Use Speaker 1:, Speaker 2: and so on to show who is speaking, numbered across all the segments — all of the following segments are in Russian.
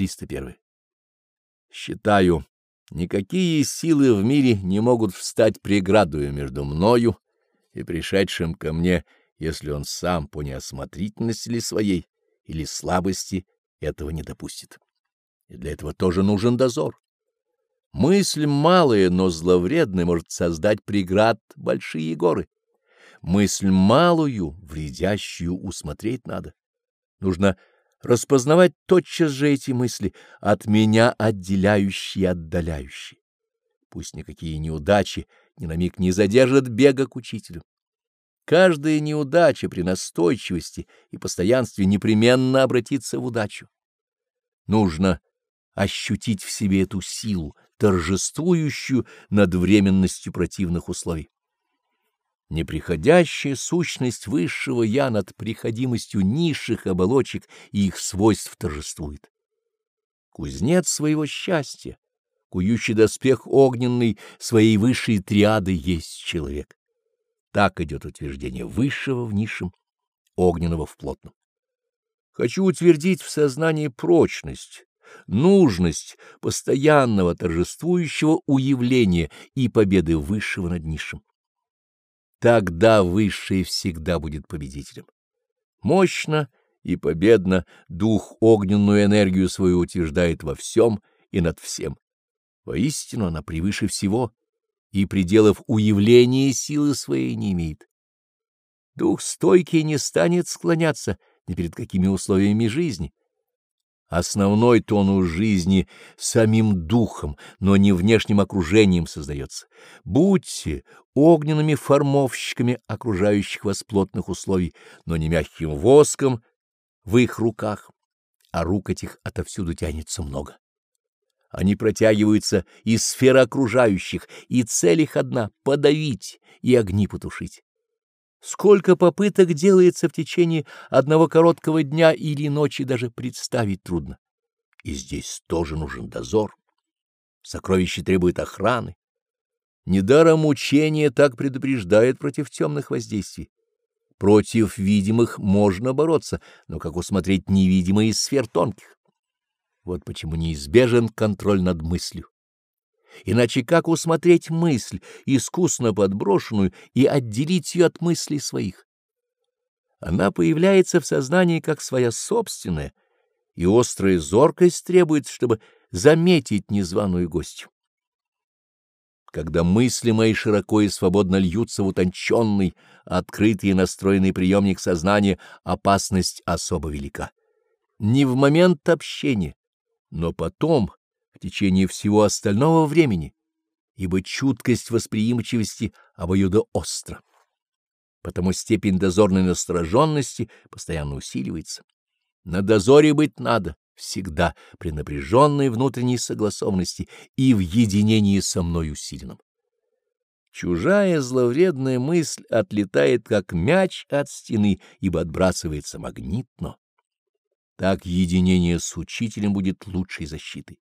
Speaker 1: 301. Считаю, никакие силы в мире не могут встать преградою между мною и пришедшим ко мне, если он сам по неосмотрительности ли своей или слабости этого не допустит. И для этого тоже нужен дозор. Мысль малая, но зловредная может создать преград большие горы. Мысль малую, вредящую, усмотреть надо. Нужно распознавать тотчас же эти мысли, от меня отделяющие и отдаляющие. Пусть никакие неудачи ни на миг не задержат бега к учителю. Каждая неудача при настойчивости и постоянстве непременно обратится в удачу. Нужно ощутить в себе эту силу, торжествующую над временностью противных условий. Неприходящая сущность высшего «я» над приходимостью низших оболочек и их свойств торжествует. Кузнец своего счастья, кующий доспех огненный своей высшей триады есть человек. Так идет утверждение высшего в низшем, огненного в плотном. Хочу утвердить в сознании прочность, нужность постоянного торжествующего уявления и победы высшего над низшим. Тогда высший всегда будет победителем. Мощно и победно дух огненную энергию свою утверждает во всем и над всем. Воистину она превыше всего и пределов уявления силы своей не имеет. Дух стойкий не станет склоняться ни перед какими условиями жизни, Основной тонус жизни самим духом, но не внешним окружением создается. Будьте огненными формовщиками окружающих вас плотных условий, но не мягким воском в их руках, а рук этих отовсюду тянется много. Они протягиваются из сферы окружающих, и цель их одна — подавить и огни потушить. Сколько попыток делается в течение одного короткого дня или ночи, даже представить трудно. И здесь тоже нужен дозор. Сокровище требует охраны. Недаром учение так предупреждает против темных воздействий. Против видимых можно бороться, но как усмотреть невидимые сфер тонких? Вот почему неизбежен контроль над мыслью. Иначе как усмотреть мысль, искусно подброшенную, и отделить ее от мыслей своих? Она появляется в сознании как своя собственная, и острая зоркость требует, чтобы заметить незваную гостью. Когда мысли мои широко и свободно льются в утонченный, открытый и настроенный приемник сознания, опасность особо велика. Не в момент общения, но потом, в течение всего остального времени, ибо чуткость восприимчивости обоюдо остра. Потому степень дозорной настороженности постоянно усиливается. На дозоре быть надо всегда при напряженной внутренней согласованности и в единении со мной усиленным. Чужая зловредная мысль отлетает, как мяч от стены, ибо отбрасывается магнитно. Так единение с учителем будет лучшей защитой.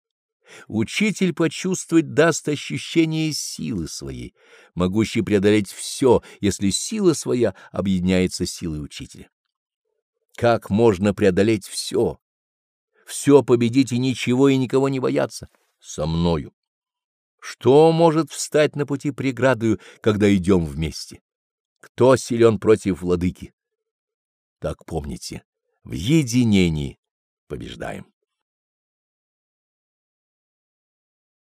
Speaker 1: Учитель почувствовать даст ощущение силы своей, могущей преодолеть все, если сила своя объединяется с силой учителя. Как можно преодолеть все? Все победить и ничего и никого не бояться? Со мною. Что может встать на пути преградою, когда идем вместе? Кто силен против владыки? Так помните, в единении побеждаем.